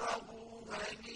غيره هنيئا